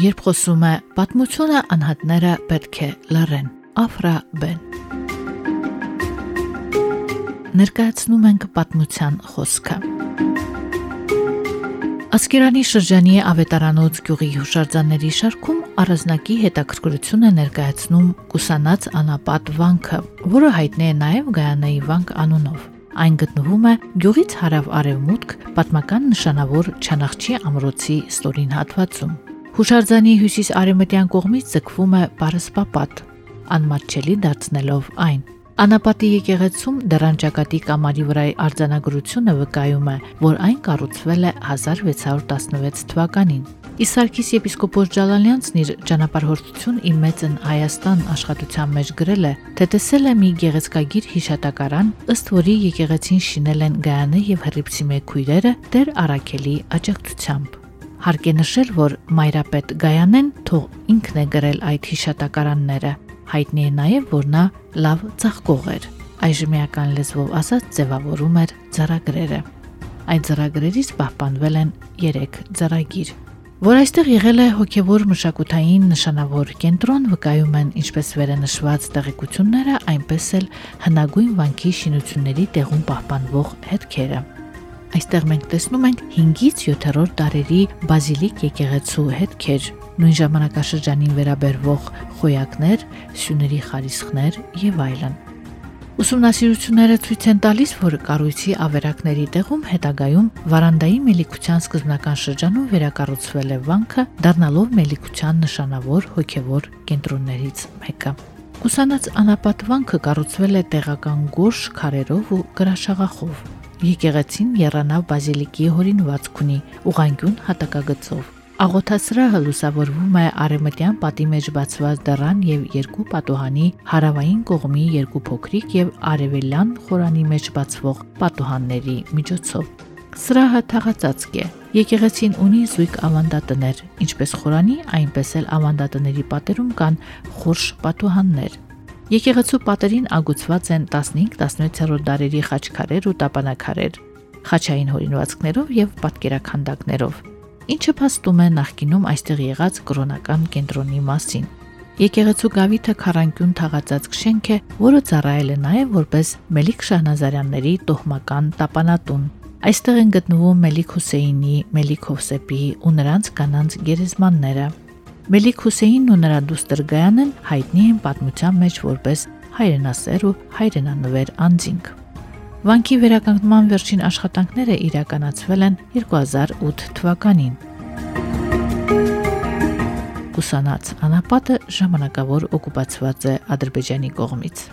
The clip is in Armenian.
երբ խոսում է պատմությունը անհատները պետք է լռեն։ Աֆրա Բեն Ներկայացնում ենք պատմության խոսքը։ Ասկերանի շրջանի ավետարանոց գյուղի հուշարձանների շարքում առանձնակի հետաքրքրություն է ներկայացնում Կուսանած անապատ վանքը, որը հայտնի է նաև Գայանայի վանք անունով։ Այն գտնվում է գյուղից հարավ-արևմուտք պատմական նշանավոր Չանախչի ամրոցի ստորին հատվածում։ Հուշարձանի հյուսիս-արևմտյան կողմից ձգվում է Պարսպապատ, անմատչելի դարձնելով այն։ Անապատի եկեղեցում դրանջակատի կամարի վրայի արձանագրությունը վկայում է, որ այն կառուցվել է 1616 թվականին։ Իսարքիս եպիսկոպոս Ջալալյանցն իր ճանապարհորդություն իմ մեծն Հայաստան աշխատության մեջ գրել է, թե տեսել է մի գեղեցկագիր հիշատակարան, ըստ որի եկեղեցին շինել են Գայանը եւ Հռիփսի մեքույրերը Տեր Արաքելի աջակցությամբ։ Հարկ է նշել, որ Մայրապետ Գայանեն թող ինքն է գրել այդ հիշատակարանները, Հայտնի է նաև, որ նա լավ ծաղկող էր։ Այժմիական լեզվով ասած ձևավորում էր ծառագրերը։ Այդ ծառագրերից պահպանվել են 3 ծառագիր, որ այստեղ եղել է հոգևոր մշակութային նշանավոր կենտրոն, վկայում են ինչպես վերանշված տեղեկությունները, այնպես էլ հնագույն վանքի շինությունների տեղում պահպանվող հետքերը։ Այստեղ մենք տեսնում ենք 5-ից 7-րդ դարերի բազիլիկ եկեղեցու հետքեր, նույն ժամանակաշրջանին վերաբերվող խոյակներ, սյուների խարիսխներ եւ այլն։ Ուսումնասիրությունները ցույց են տալիս, որ կառույցի ավերակների տեղում հետագայում վարանդայի մելիքության սկզբնական շրջանում վերակառուցվել է վանքը, դառնալով մելիքության նշանավոր հոգևոր կենտրոններից մեկը։ Ուսանած անապատ վանքը կառուցվել է տեղական գորշ քարերով ու գրաշաղախով։ Եկեղեցին Երանավ բազիլիկի հորինվածք ունի ուղանկյուն հատակագծով։ Աղոթասրահը լուսավորվում է արևմտյան պատի մեջ բացված դռան եւ երկու պատուհանի հարավային կողմի երկու փոքրիկ եւ արևելյան խորանի մեջ բացվող պատուհանների միջոցով։ Սրահը թաղածածկ է։ Եկեղեցին ունի զույգ ավանդատներ, ինչպես խորանի, այնպես էլ ավանդատների պատերում կան խորշ պատուհաններ։ Եկեղեցու պատերին ագուցված են 15-16-րդ դարերի խաչքարեր ու տապանակարեր, խաչային հորինվածքներով եւ պատկերականդակներով ինչը փաստում է նախկինում այստեղ եղած կրոնական կենտրոնի մասին։ Եկեղեցու գավիթը քարանկյուն թաղածած շենք է, որը ծառայել է նաև որպես Մելիք Շահնազարյանների տոհմական տապանատուն։ Այստեղ են գտնվում Մելիք Հուսեյնի, Մելիք Հովսեփի ու նրանց կանանց գերեզմանները։ Մելիք Հուսեյնն ու նրա դուստր Գայանն հայտնի են պատմության մեջ որպես հայրենասեր ու հայրենանվեր անձինք։ Վանքի վերականգնման վերջին աշխատանքները իրականացվել են 2008 թվականին։ Կուսանած անապատը ժամանակավոր օկուպացված է Ադրբեջանի կողմից։